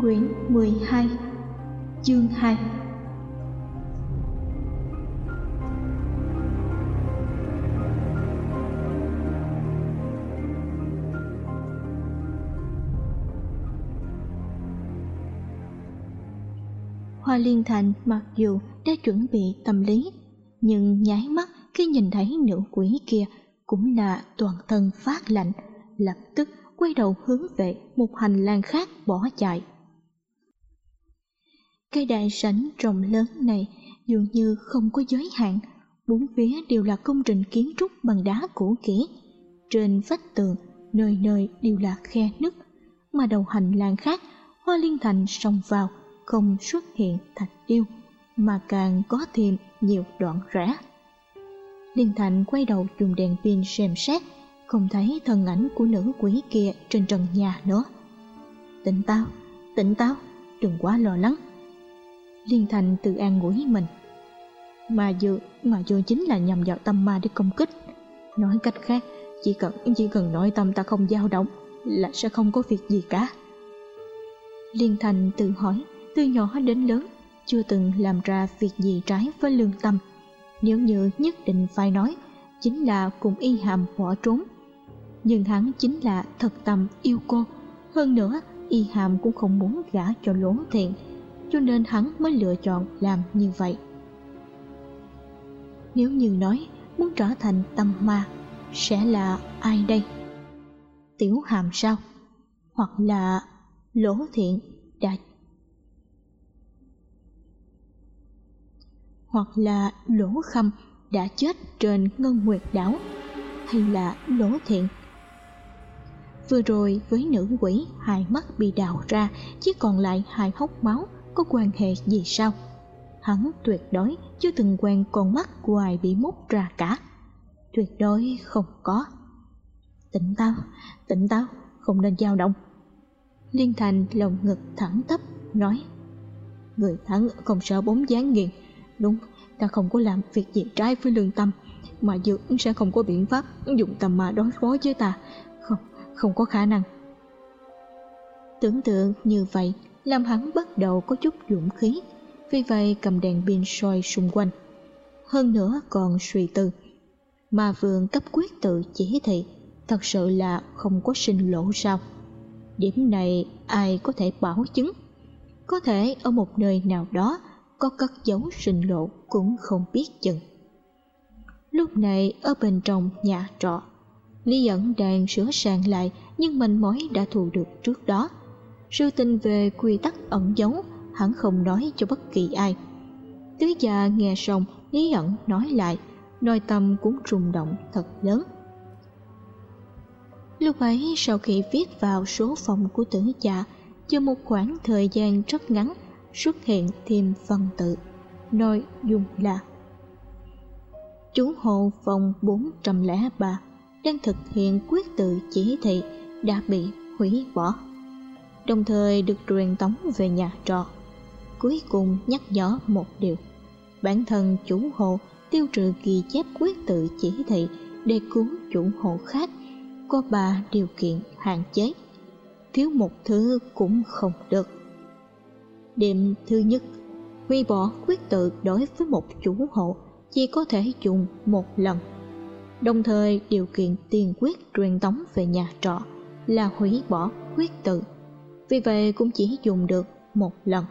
Quyển 12 Chương 2 Hoa Liên Thành mặc dù đã chuẩn bị tâm lý, nhưng nháy mắt khi nhìn thấy nữ quỷ kia cũng là toàn thân phát lạnh, lập tức quay đầu hướng về một hành lang khác bỏ chạy. Cái đại sảnh rộng lớn này dường như không có giới hạn, bốn phía đều là công trình kiến trúc bằng đá cũ kỹ. Trên vách tường, nơi nơi đều là khe nứt, mà đầu hành lang khác, Hoa Liên Thành xông vào, không xuất hiện thạch điêu, mà càng có thêm nhiều đoạn rẽ. Liên Thành quay đầu dùng đèn pin xem xét, không thấy thân ảnh của nữ quỷ kia trên trần nhà nữa. Tỉnh táo, tỉnh táo, đừng quá lo lắng. Liên Thành tự an ngủi mình. Mà dư, mà dư chính là nhằm vào tâm ma để công kích. Nói cách khác, chỉ cần chỉ cần nội tâm ta không dao động là sẽ không có việc gì cả. Liên Thành tự hỏi, từ nhỏ đến lớn, chưa từng làm ra việc gì trái với lương tâm. Nếu như nhất định phải nói, chính là cùng y hàm bỏ trốn. Nhưng hắn chính là thật tâm yêu cô. Hơn nữa, y hàm cũng không muốn gả cho lỗ thiện cho nên hắn mới lựa chọn làm như vậy. Nếu như nói muốn trở thành tâm ma, sẽ là ai đây? Tiểu hàm sao? Hoặc là lỗ thiện đã hoặc là lỗ khâm đã chết trên ngân nguyệt đảo hay là lỗ thiện vừa rồi với nữ quỷ hai mắt bị đào ra chỉ còn lại hai hốc máu có quan hệ gì sao? Hắn tuyệt đối chưa từng quen con mắt của ai bị mút ra cả. Tuyệt đối không có. Tỉnh táo tỉnh táo, không nên dao động. Liên thành lồng ngực thẳng tắp, nói, người thắng không sợ bóng dáng nghiền. Đúng, ta không có làm việc gì trái với lương tâm, mà dưỡng sẽ không có biện pháp dùng tầm mà đối phó với ta. Không không có khả năng. Tưởng tượng như vậy làm hắn bắt đầu có chút dũng khí. Vì vậy, cầm đèn pin soi xung quanh. Hơn nữa còn suy tư. Mà vườn cấp quyết tự chỉ thị, thật sự là không có sinh lộ sao? Điểm này ai có thể bảo chứng? Có thể ở một nơi nào đó, có cất giấu sinh lộ cũng không biết chừng. Lúc này, ở bên trong nhà trọ, lý dẫn đang sửa sang lại, nhưng mình mối đã thu được trước đó sự tình về quy tắc ẩn giấu, hắn không nói cho bất kỳ ai. Tứ gia nghe xong lý ẩn nói lại, nội tâm cũng rung động thật lớn. Lúc ấy, sau khi viết vào số phòng của tử gia cho một khoảng thời gian rất ngắn, xuất hiện thêm văn tự, nội dung là chú hộ phòng 403 đang thực hiện quyết tự chỉ thị đã bị hủy bỏ đồng thời được truyền tống về nhà trọ. Cuối cùng nhắc nhở một điều. Bản thân chủ hộ tiêu trừ ghi chép quyết tự chỉ thị để cứu chủ hộ khác có ba điều kiện hạn chế. Thiếu một thứ cũng không được. Điểm thứ nhất, hủy bỏ quyết tự đối với một chủ hộ chỉ có thể dùng một lần. Đồng thời điều kiện tiền quyết truyền tống về nhà trọ là hủy bỏ quyết tự vì vậy cũng chỉ dùng được một lần.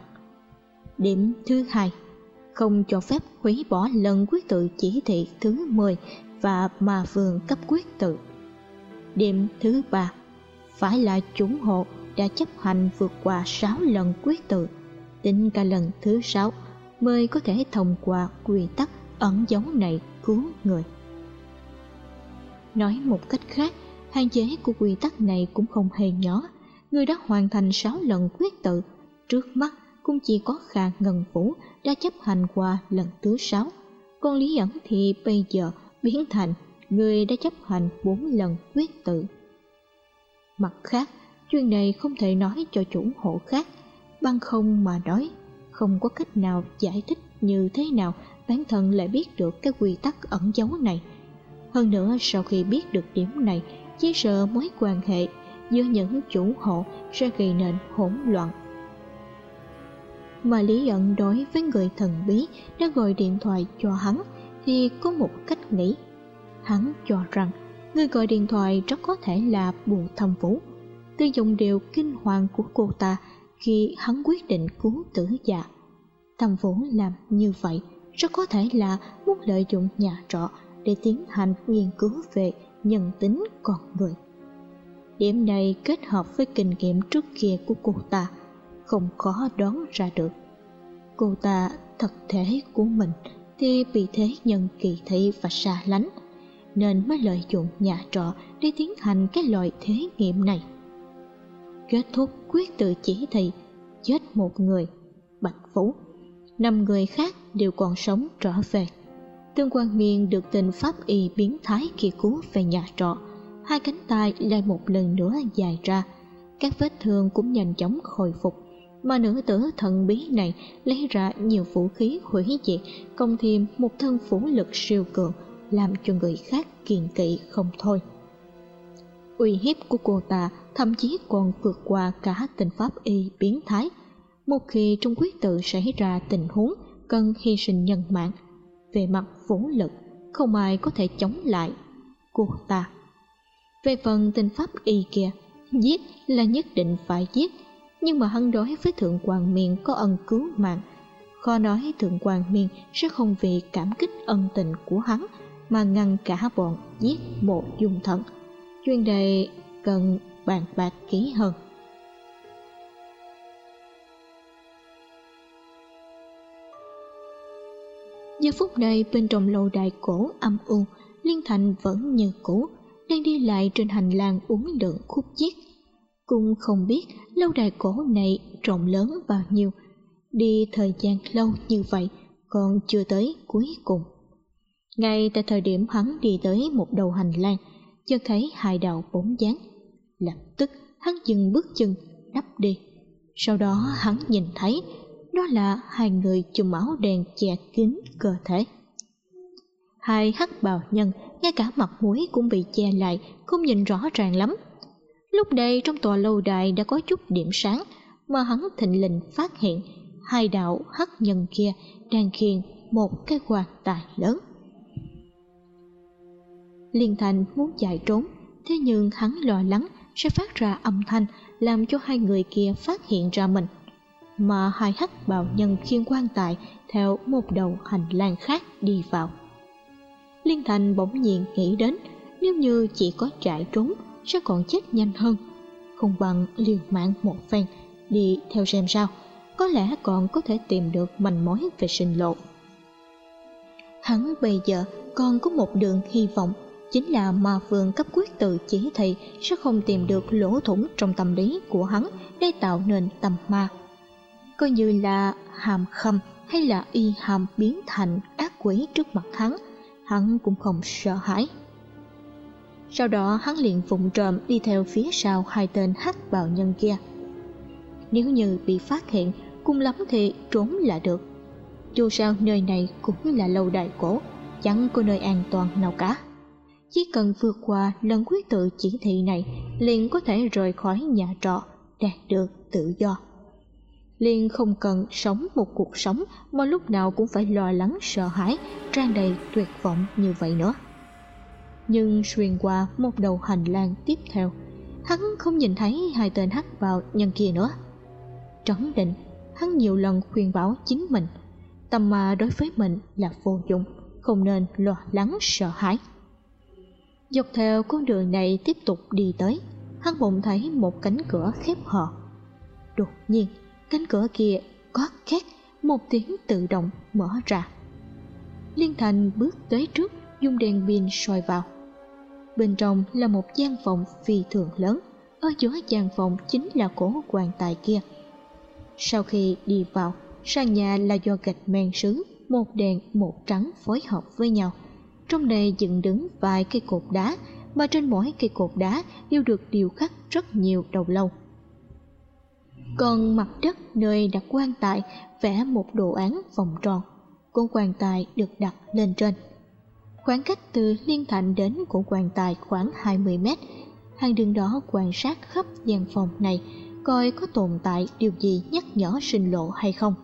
Điểm thứ hai, không cho phép hủy bỏ lần quyết tự chỉ thị thứ 10 và mà vườn cấp quyết tự. Điểm thứ ba, phải là chủ hộ đã chấp hành vượt qua 6 lần quyết tự, tính cả lần thứ 6 mới có thể thông qua quy tắc ẩn dấu này cứu người. Nói một cách khác, hạn chế của quy tắc này cũng không hề nhỏ người đã hoàn thành sáu lần quyết tự. Trước mắt, cũng chỉ có khà ngân vũ đã chấp hành qua lần thứ sáu. Còn lý ẩn thì bây giờ biến thành người đã chấp hành bốn lần quyết tự. Mặt khác, chuyện này không thể nói cho chủ hộ khác. Băng không mà nói, không có cách nào giải thích như thế nào bản thân lại biết được cái quy tắc ẩn dấu này. Hơn nữa, sau khi biết được điểm này, chỉ sợ mối quan hệ giữa những chủ hộ sẽ gây nên hỗn loạn. Mà lý ẩn đối với người thần bí đã gọi điện thoại cho hắn thì có một cách nghĩ. Hắn cho rằng người gọi điện thoại rất có thể là bùa thâm vũ. Từ dòng điều kinh hoàng của cô ta khi hắn quyết định cứu tử dạ thâm vũ làm như vậy rất có thể là muốn lợi dụng nhà trọ để tiến hành nghiên cứu về nhân tính con người điểm này kết hợp với kinh nghiệm trước kia của cô ta không khó đoán ra được. Cô ta thật thể của mình thì bị thế nhân kỳ thị và xa lánh nên mới lợi dụng nhà trọ để tiến hành cái loại thế nghiệm này. Kết thúc quyết tự chỉ thị chết một người bạch Phú, năm người khác đều còn sống trở về. Tương quan miên được tình pháp y biến thái kia cứu về nhà trọ hai cánh tay lại một lần nữa dài ra. Các vết thương cũng nhanh chóng hồi phục, mà nữ tử thần bí này lấy ra nhiều vũ khí hủy diệt công thêm một thân phủ lực siêu cường, làm cho người khác kiên kỵ không thôi. Uy hiếp của cô ta thậm chí còn vượt qua cả tình pháp y biến thái. Một khi trong quyết tự xảy ra tình huống cần hy sinh nhân mạng, về mặt vũ lực, không ai có thể chống lại cô ta về phần tình pháp y kia giết là nhất định phải giết, nhưng mà hắn đối với thượng hoàng miên có ân cứu mạng. Khó nói thượng hoàng miên sẽ không vì cảm kích ân tình của hắn mà ngăn cả bọn giết bộ dung thận chuyên đề cần bàn bạc kỹ hơn. Giờ phút này bên trong lâu đài cổ âm u, liên thành vẫn như cũ đang đi lại trên hành lang uốn lượn khúc chiết cũng không biết lâu đài cổ này rộng lớn bao nhiêu. Đi thời gian lâu như vậy, còn chưa tới cuối cùng. Ngay tại thời điểm hắn đi tới một đầu hành lang, chợt thấy hai đạo bóng dáng. Lập tức, hắn dừng bước chân, đắp đi. Sau đó hắn nhìn thấy, đó là hai người chùm áo đèn che kín cơ thể hai hắc bào nhân, ngay cả mặt mũi cũng bị che lại, không nhìn rõ ràng lắm. Lúc đây trong tòa lâu đài đã có chút điểm sáng, mà hắn thịnh lình phát hiện hai đạo hắc nhân kia đang khiêng một cái quan tài lớn. Liên thành muốn chạy trốn, thế nhưng hắn lo lắng sẽ phát ra âm thanh làm cho hai người kia phát hiện ra mình. Mà hai hắc bào nhân khiêng quan tài theo một đầu hành lang khác đi vào liên thành bỗng nhiên nghĩ đến, nếu như chỉ có chạy trốn sẽ còn chết nhanh hơn. Không bằng liều mạng một phen, đi theo xem sao, có lẽ còn có thể tìm được manh mối về sinh lộ. Hắn bây giờ còn có một đường hy vọng, chính là ma vương cấp quyết tự chỉ thị sẽ không tìm được lỗ thủng trong tâm lý của hắn để tạo nên tâm ma. Coi như là hàm khâm hay là y hàm biến thành ác quỷ trước mặt hắn hắn cũng không sợ hãi. Sau đó hắn liền phụng trộm đi theo phía sau hai tên hắc bào nhân kia. Nếu như bị phát hiện, cùng lắm thì trốn là được. Dù sao nơi này cũng là lâu đài cổ, chẳng có nơi an toàn nào cả. Chỉ cần vượt qua lần quyết tự chỉ thị này, liền có thể rời khỏi nhà trọ, đạt được tự do liền không cần sống một cuộc sống mà lúc nào cũng phải lo lắng, sợ hãi, tràn đầy tuyệt vọng như vậy nữa. Nhưng xuyên qua một đầu hành lang tiếp theo, hắn không nhìn thấy hai tên hắc vào nhân kia nữa. Trấn định, hắn nhiều lần khuyên bảo chính mình, tâm ma đối với mình là vô dụng, không nên lo lắng, sợ hãi. Dọc theo con đường này tiếp tục đi tới, hắn bỗng thấy một cánh cửa khép hờ. Đột nhiên cánh cửa kia có két, một tiếng tự động mở ra. Liên thành bước tới trước, dùng đèn pin soi vào. Bên trong là một gian phòng phi thường lớn, ở giữa gian phòng chính là cổ quan tài kia. Sau khi đi vào, sàn nhà là do gạch men sứ, một đèn một trắng phối hợp với nhau. Trong đây dựng đứng vài cây cột đá, mà trên mỗi cây cột đá đều được điêu khắc rất nhiều đầu lâu còn mặt đất nơi đặt quan tài vẽ một đồ án vòng tròn. Con quan tài được đặt lên trên. Khoảng cách từ liên thành đến của quan tài khoảng 20 mét. Hàng đường đó quan sát khắp gian phòng này, coi có tồn tại điều gì nhắc nhở sinh lộ hay không.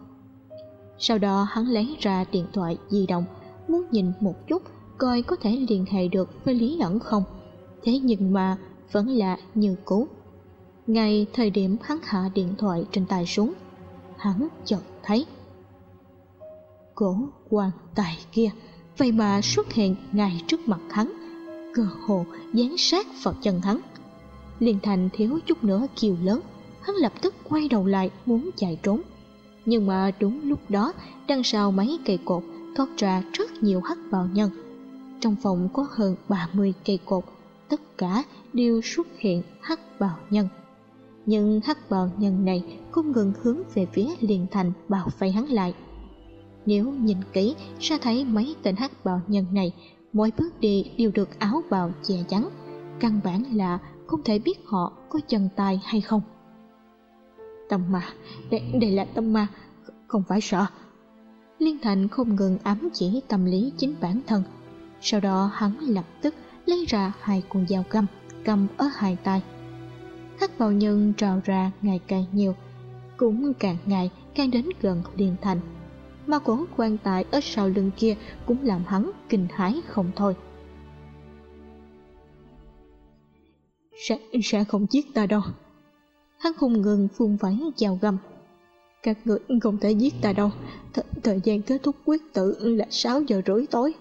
Sau đó hắn lấy ra điện thoại di động, muốn nhìn một chút, coi có thể liên hệ được với lý ẩn không. Thế nhưng mà vẫn là như cũ ngay thời điểm hắn hạ điện thoại trên tay xuống hắn chợt thấy cổ quan tài kia. Vậy mà xuất hiện ngay trước mặt hắn, cơ hồ dán sát vào chân hắn. Liền thành thiếu chút nữa kiều lớn, hắn lập tức quay đầu lại muốn chạy trốn. Nhưng mà đúng lúc đó, đằng sau mấy cây cột thoát ra rất nhiều hắc bào nhân. Trong phòng có hơn 30 cây cột, tất cả đều xuất hiện hắc bào nhân nhưng hắc bào nhân này không ngừng hướng về phía liền thành bảo vây hắn lại. Nếu nhìn kỹ sẽ thấy mấy tên hắc bào nhân này mỗi bước đi đều được áo bào che chắn căn bản là không thể biết họ có chân tay hay không. Tâm ma đây, đây là tâm ma không phải sợ. Liên thành không ngừng ám chỉ tâm lý chính bản thân. Sau đó hắn lập tức lấy ra hai con dao găm cầm ở hai tay hắc bào nhân trào ra ngày càng nhiều. Cũng càng ngày càng đến gần liên thành. Mà cổ quan tài ở sau lưng kia cũng làm hắn kinh hãi không thôi. Sẽ, sẽ không giết ta đâu. Hắn không ngừng phun vẫy chào gầm. Các người không thể giết ta đâu. Th thời gian kết thúc quyết tử là sáu giờ rưỡi tối.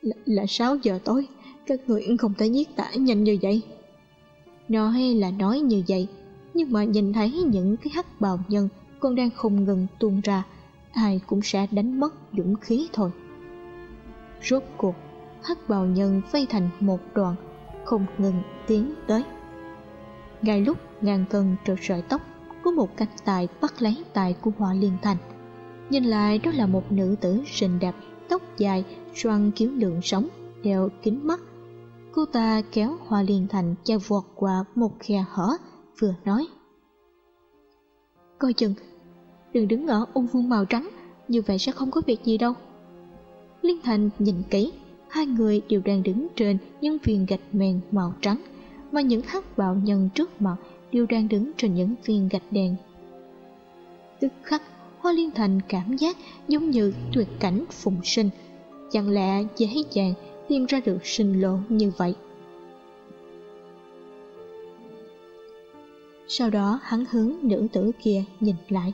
Là, là sáu giờ tối. Các người không thể giết ta nhanh như vậy nói là nói như vậy, nhưng mà nhìn thấy những cái hắc bào nhân còn đang không ngừng tuôn ra, ai cũng sẽ đánh mất dũng khí thôi. Rốt cuộc, hắc bào nhân vây thành một đoàn, không ngừng tiến tới. Ngay lúc ngàn cân trượt sợi tóc, có một cánh tài bắt lấy tài của hoa liên thành. Nhìn lại, đó là một nữ tử xinh đẹp, tóc dài, xoăn kiếu lượng sống đeo kính mắt cô ta kéo hoa liên thành chạy vọt qua một khe hở, vừa nói. Coi chừng, đừng đứng ở ung vuông màu trắng, như vậy sẽ không có việc gì đâu. Liên thành nhìn kỹ, hai người đều đang đứng trên những viên gạch men màu trắng, mà những hắc bạo nhân trước mặt đều đang đứng trên những viên gạch đen. Tức khắc, hoa liên thành cảm giác giống như tuyệt cảnh phùng sinh, chẳng lẽ dễ dàng tìm ra được sinh lộ như vậy. Sau đó hắn hướng nữ tử kia nhìn lại.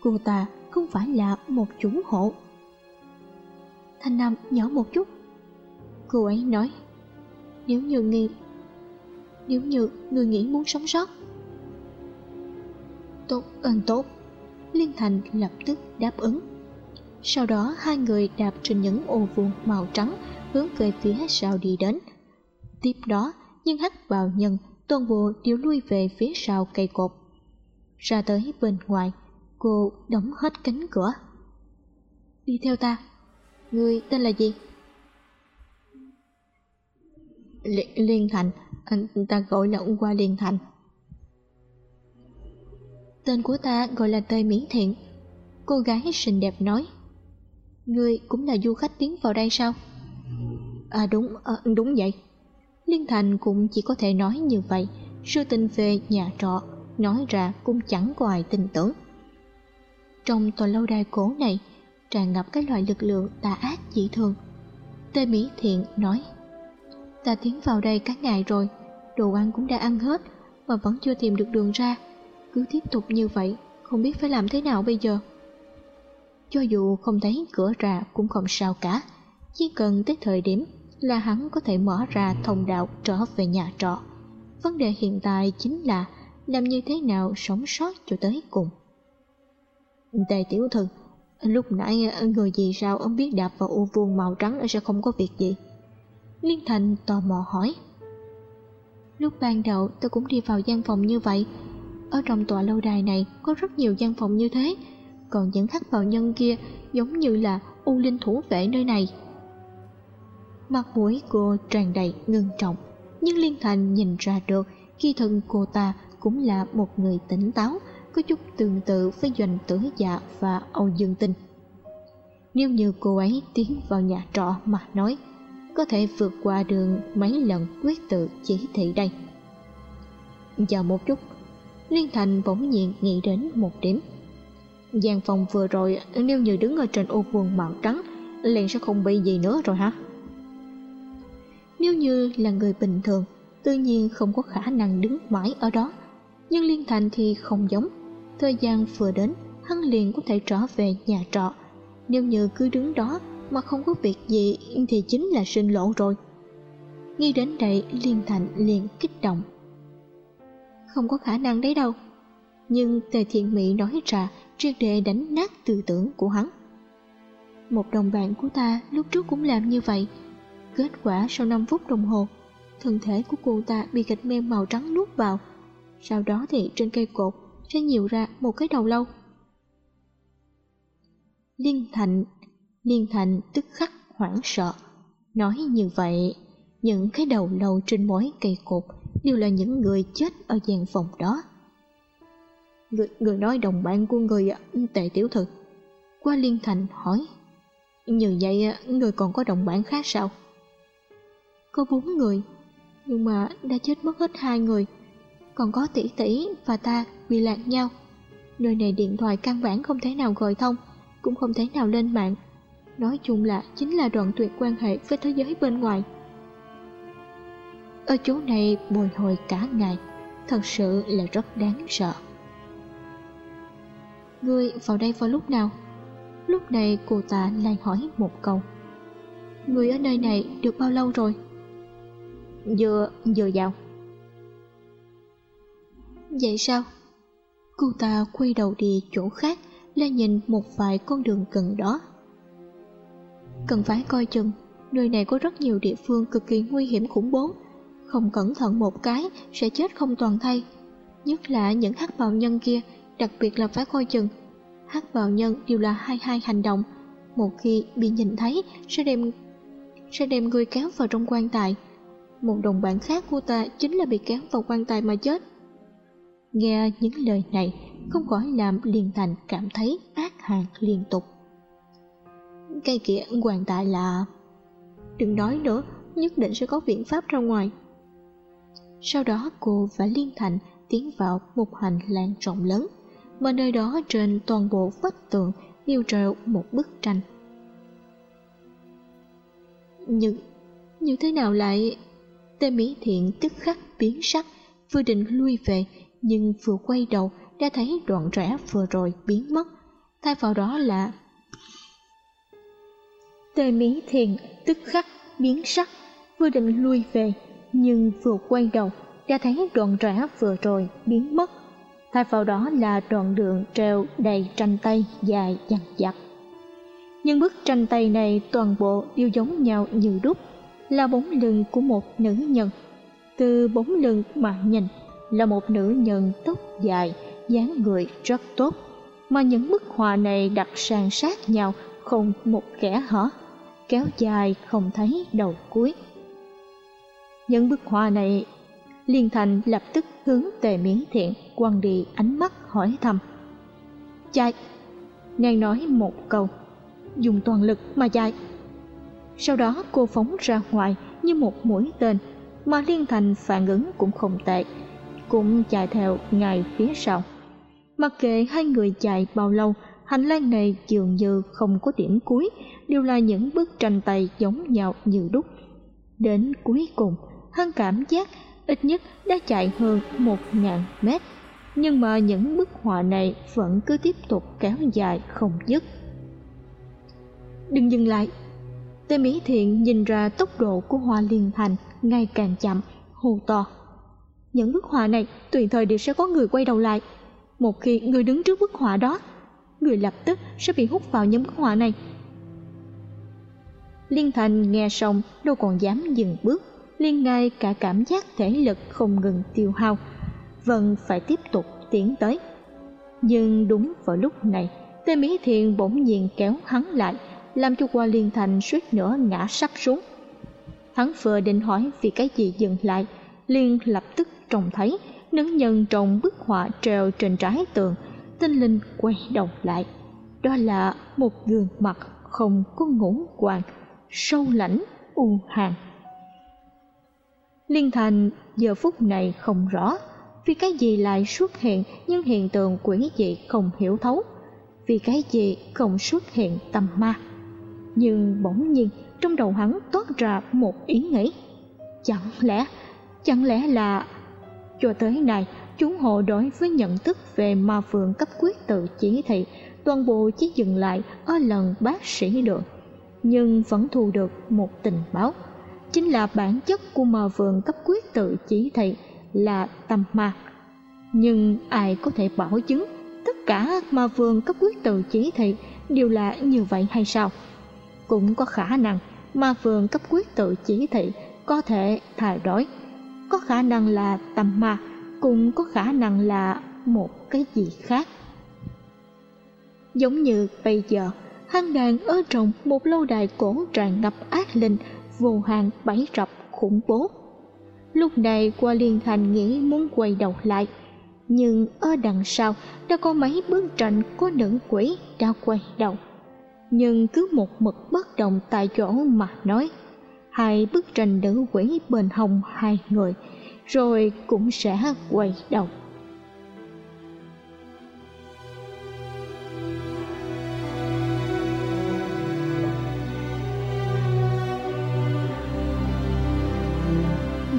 Cô ta không phải là một chủ hộ. Thanh nam nhỏ một chút. Cô ấy nói, nếu như nghi, nếu như người nghĩ muốn sống sót, tốt ơn tốt. Liên thành lập tức đáp ứng. Sau đó hai người đạp trên những ô vuông màu trắng hướng về phía sau đi đến. Tiếp đó, nhưng hắc bào nhân, toàn bộ đều lui về phía sau cây cột. Ra tới bên ngoài, cô đóng hết cánh cửa. Đi theo ta. Người tên là gì? L, liên thành. Anh ta gọi là qua liên thành. Tên của ta gọi là tây mỹ thiện. Cô gái xinh đẹp nói. Ngươi cũng là du khách tiến vào đây sao? À đúng à, đúng vậy. Liên thành cũng chỉ có thể nói như vậy. Sư tình về nhà trọ nói ra cũng chẳng có ai tin tưởng. Trong tòa lâu đài cổ này tràn ngập cái loại lực lượng tà ác dị thường. Tê mỹ thiện nói ta tiến vào đây các ngày rồi đồ ăn cũng đã ăn hết mà vẫn chưa tìm được đường ra. Cứ tiếp tục như vậy không biết phải làm thế nào bây giờ? Cho dù không thấy cửa ra cũng không sao cả chỉ cần tới thời điểm là hắn có thể mở ra thông đạo trở về nhà trọ. Vấn đề hiện tại chính là làm như thế nào sống sót cho tới cùng. Tề tiểu thư lúc nãy ờ, người gì sao ông biết đạp vào ô vuông màu trắng sẽ không có việc gì? Liên Thành tò mò hỏi. Lúc ban đầu tôi cũng đi vào gian phòng như vậy. Ở trong tòa lâu đài này có rất nhiều gian phòng như thế. Còn những khắc vào nhân kia giống như là u linh thủ vệ nơi này. Mặt mũi cô tràn đầy ngưng trọng, Nhưng Liên Thành nhìn ra được Khi thân cô ta cũng là một người tỉnh táo, Có chút tương tự với doanh tử dạ và Âu Dương Tinh. Nếu như cô ấy tiến vào nhà trọ mà nói, có thể vượt qua đường mấy lần quyết tự chỉ thị đây. Chờ một chút, liên thành bỗng nhiên nghĩ đến một điểm. Gian phòng vừa rồi, nếu như đứng ở trên ô vuông màu trắng, liền sẽ không bị gì nữa rồi hả? Nếu như là người bình thường, tự nhiên không có khả năng đứng mãi ở đó. Nhưng liên thành thì không giống. Thời gian vừa đến, hắn liền có thể trở về nhà trọ. Nếu như cứ đứng đó mà không có việc gì, thì chính là sinh lộ rồi. Nghĩ đến đây, liên thành liền kích động. Không có khả năng đấy đâu. Nhưng tề thiện mỹ nói ra triệt để đánh nát tư tưởng của hắn. Một đồng bạn của ta lúc trước cũng làm như vậy kết quả sau 5 phút đồng hồ thân thể của cô ta bị gạch men màu trắng nuốt vào sau đó thì trên cây cột sẽ nhiều ra một cái đầu lâu liên thành Liên Thành tức khắc hoảng sợ. Nói như vậy, những cái đầu lâu trên mỗi cây cột đều là những người chết ở gian phòng đó. Người, người nói đồng bạn của người à, tệ tiểu thư. Qua Liên Thành hỏi, như vậy à, người còn có đồng bạn khác sao? Có bốn người, nhưng mà đã chết mất hết hai người. Còn có tỷ tỷ và ta bị lạc nhau. Nơi này điện thoại căn bản không thể nào gọi thông, cũng không thể nào lên mạng. Nói chung là chính là đoạn tuyệt quan hệ với thế giới bên ngoài. Ở chỗ này bồi hồi cả ngày thật sự là rất đáng sợ. Ngươi vào đây vào lúc nào? Lúc này cô ta lại hỏi một câu. Người ở nơi này được bao lâu rồi? Vừa vừa vào. Vậy sao? Cô ta quay đầu đi chỗ khác là nhìn một vài con đường gần đó. Cần phải coi chừng, nơi này có rất nhiều địa phương cực kỳ nguy hiểm khủng bố. Không cẩn thận một cái, sẽ chết không toàn thay. Nhất là những hắc bào nhân kia, đặc biệt là phải coi chừng. Hắc bào nhân đều là hai hai hành động. Một khi bị nhìn thấy, sẽ đem sẽ đem người kéo vào trong quan tài một đồng bạn khác của ta chính là bị kéo vào quan tài mà chết. Nghe những lời này, không khỏi làm liền thành cảm thấy ác hàn liên tục. Cây kia hoàn tại là đừng nói nữa, nhất định sẽ có biện pháp ra ngoài. Sau đó, cô và liên thành tiến vào một hành lang rộng lớn. Mà nơi đó trên toàn bộ vách tường yêu treo một bức tranh. Nhưng, như thế nào lại Tề mỹ thiện tức khắc biến sắc vừa định lui về nhưng vừa quay đầu đã thấy đoạn rẽ vừa rồi biến mất thay vào đó là Tề Mỹ Thiện tức khắc biến sắc, vừa định lui về, nhưng vừa quay đầu đã thấy đoạn rẽ vừa rồi biến mất. Thay vào đó là đoạn đường treo đầy tranh tay dài dằn dặt. Nhưng bức tranh tay này toàn bộ đều giống nhau như đúc, là bóng lưng của một nữ nhân. Từ bóng lưng mà nhìn là một nữ nhân tóc dài, dáng người rất tốt, mà những bức họa này đặt san sát nhau không một kẻ hở kéo dài không thấy đầu cuối. Những bức họa này liên thành lập tức hướng tề miễn thiện quăng đi ánh mắt hỏi thăm. Chạy nàng nói một câu dùng toàn lực mà chạy sau đó cô phóng ra ngoài như một mũi tên mà liên thành phản ứng cũng không tệ, cũng chạy theo ngay phía sau. Mặc kệ hai người chạy bao lâu, hành lang này dường như không có điểm cuối, đều là những bức tranh tay giống nhau như đúc. Đến cuối cùng, hắn cảm giác ít nhất đã chạy hơn một ngàn mét, nhưng mà những bức họa này vẫn cứ tiếp tục kéo dài không dứt. Đừng dừng lại tề mỹ thiện nhìn ra tốc độ của hoa liên thành ngày càng chậm, hô to. Những bức họa này, tùy thời đều sẽ có người quay đầu lại. Một khi người đứng trước bức họa đó, người lập tức sẽ bị hút vào những bức họa này. Liên thành nghe xong, đâu còn dám dừng bước liên ngay cả cảm giác thể lực không ngừng tiêu hao, vẫn phải tiếp tục tiến tới. Nhưng đúng vào lúc này tê mỹ Thiện bỗng nhiên kéo hắn lại làm cho qua liên thành suýt nữa ngã sắp xuống. Hắn vừa định hỏi vì cái gì dừng lại liên lập tức trông thấy nữ nhân trong bức họa treo trên trái tường tinh linh quay đầu lại. Đó là một gương mặt không có ngũ quan, sâu lãnh, u hàn. Liên thành giờ phút này không rõ vì cái gì lại xuất hiện những hiện tượng quỷ dị không hiểu thấu. Vì cái gì không xuất hiện tâm ma? Nhưng bỗng nhiên, trong đầu hắn toát ra một ý nghĩ. Chẳng lẽ chẳng lẽ là cho tới nay, chúng hộ đối với nhận thức về ma phượng cấp quyết tự chỉ thị, toàn bộ chỉ dừng lại ở lần bác sĩ được nhưng vẫn thu được một tình báo. Chính là bản chất của ma vườn cấp quyết tự chỉ thị là tâm ma. Nhưng ai có thể bảo chứng tất cả ma vườn cấp quyết tự chỉ thị đều là như vậy hay sao? Cũng có khả năng ma vườn cấp quyết tự chỉ thị có thể thay đổi. Có khả năng là tâm ma, cũng có khả năng là một cái gì khác. Giống như bây giờ hắn đang ở trong một lâu đài cổ tràn ngập ác linh, vô hạn bẫy rập khủng bố. Lúc này qua liên thành nghĩ muốn quay đầu lại, nhưng ở đằng sau đã có mấy bức tranh có nữ quỷ đã quay đầu nhưng cứ một mực bất động tại chỗ mà nói, hai bức tranh nữ quỷ bên hông hai người rồi cũng sẽ quay đầu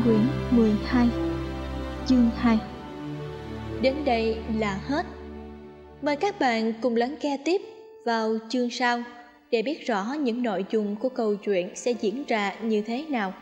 quyển 12 chương 2 Đến đây là hết. Mời các bạn cùng lắng nghe tiếp vào chương sau để biết rõ những nội dung của câu chuyện sẽ diễn ra như thế nào.